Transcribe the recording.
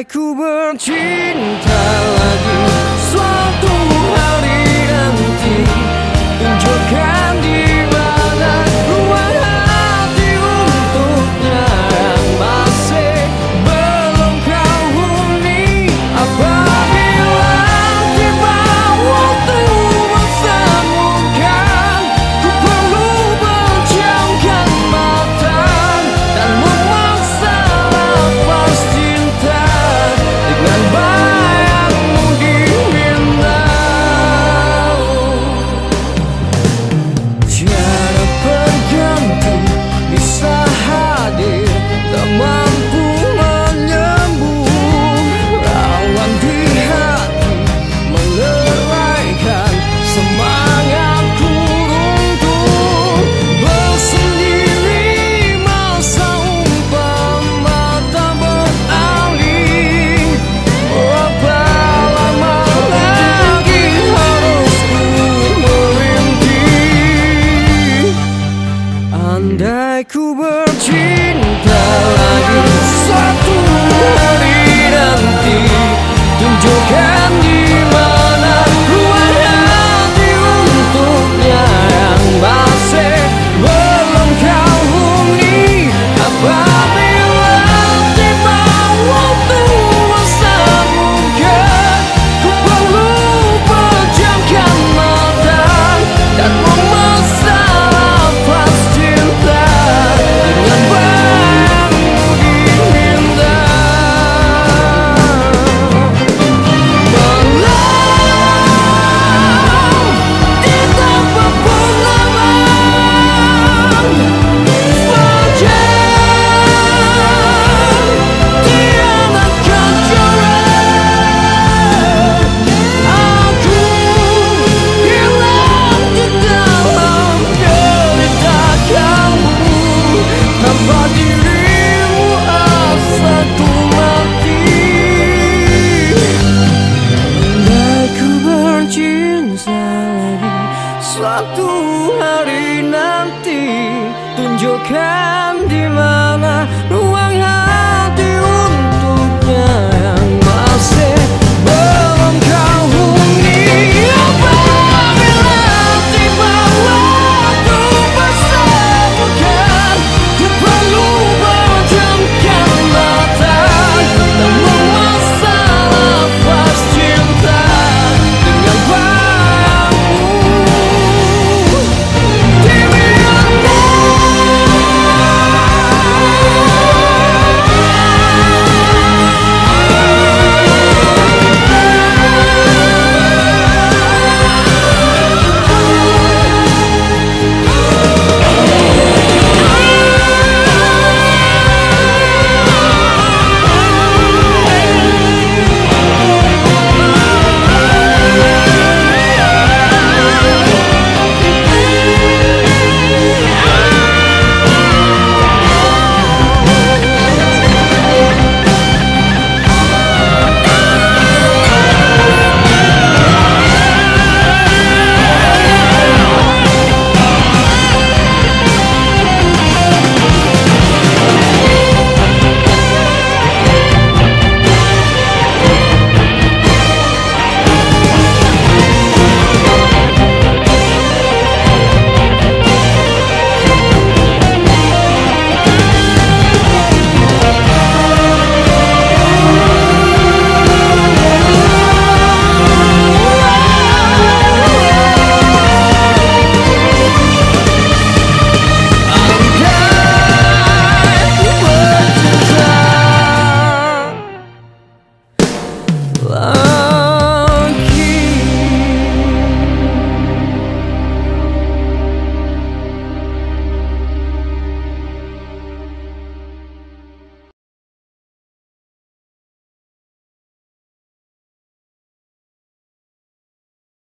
like who were Andai ku bercinta lagi Satu hari nanti Tunjukkan Suatu hari nanti Tunjukkan di mana ruang hati untuknya.